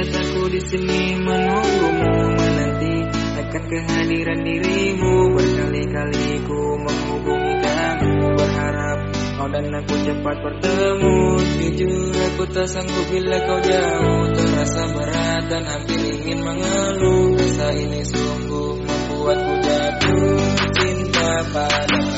lihat aku di sini menunggumu menanti akan kehadiran dirimu. Berkali-kali ku menghubungi kamu berharap kau dan aku cepat bertemu. Jujur aku tak sanggup bila kau jauh. Terasa berat dan hampir ingin mengeluh. Rasa ini sungguh membuatku jatuh cinta padamu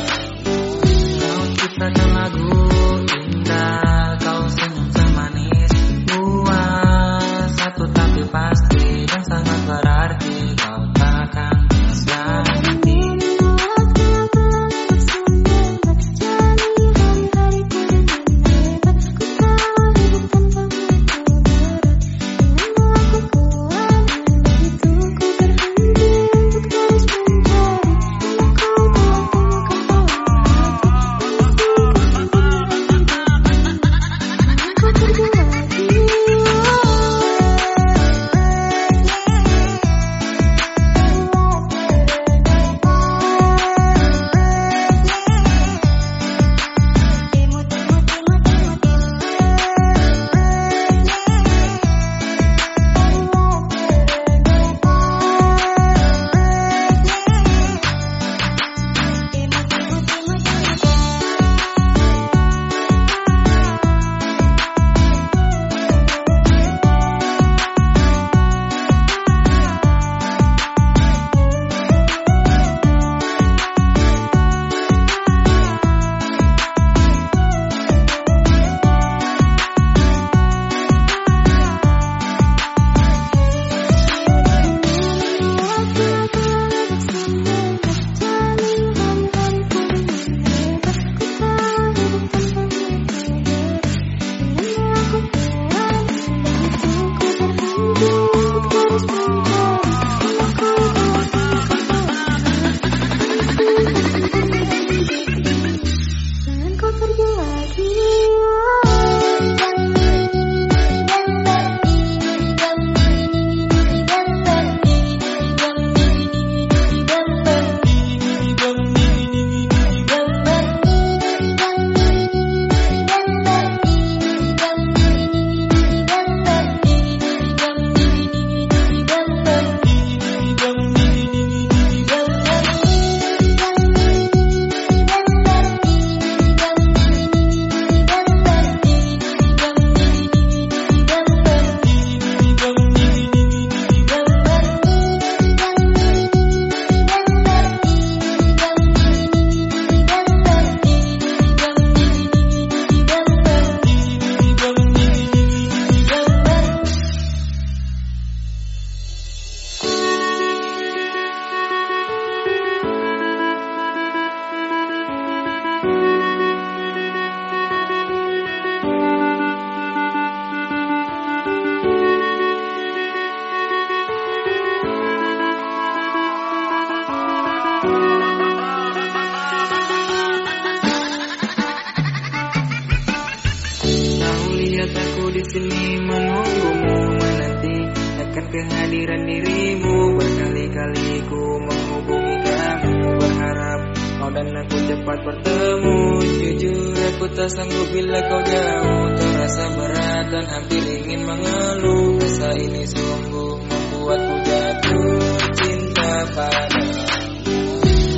Lihat aku di sini menunggumu menanti. Akan kehadiran dirimu berkali-kali ku menghubungi kamu. Berharap kau dan aku cepat bertemu. Jujur aku tak sanggup bila kau jauh. Terasa berat dan hampir ingin mengeluh. Rasa ini sungguh membuatku jatuh cinta padamu.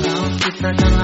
Kau ciptakan